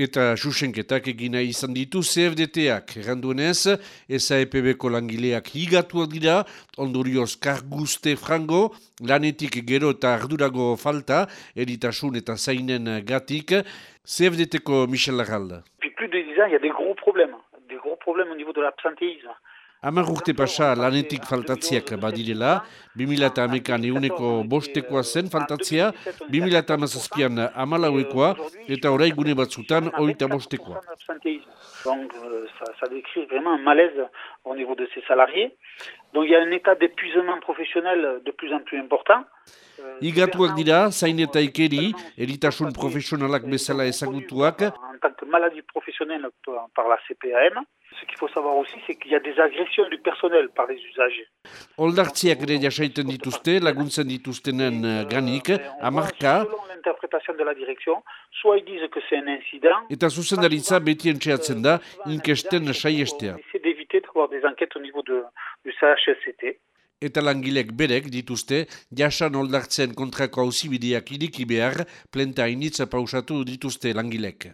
Eta susenketak egina izan ditu CFDT-ak. Erranduenez, SAEPB-ko langileak higatuak dira, ondorioz karguzte frango, lanetik gero eta ardurago falta, eritasun eta zainen gatik, CFDT-ko Michel Lagalda. Depuis plus de 10 ans, il y a des gros problèmes. Des gros problèmes au niveau de l'absentéisme. Hamar urte pasa lanetik faltatziak badirela, 2008an euneko bostekoa zen faltatzia, 2008an amalauekoa, eta orai gune batzutan oita bostekoa. Donc ça, ça décrit vraiment un malaise au niveau de ces salariés. Donc il y a un état d'épuisement professionnel de plus en plus important. Igatuak dira, zain eta ikeri, eritasun profesionalak bezala ezagutuak. Tant que maladie professionnelle par la CPAM, ce qu'il faut savoir aussi, c'est qu'il y a des agressions du personnel par les usagers. Oldartziak ere jasaiten dituzte, laguntzen dituztenen uh, ganik, amarka. Selon l'interprétation de la direction, soit ils disent que c'est un incident. Eta zuzendaritza beti entxeatzen da, inkesten saiestea. C'est d'éviter d'avoir des enquêtes au niveau de, du CHSCT. Eta langilek berek dituzte, jasan oldartzen kontrako hausibideak iriki behar, plenta initza pausatu dituzte langilek.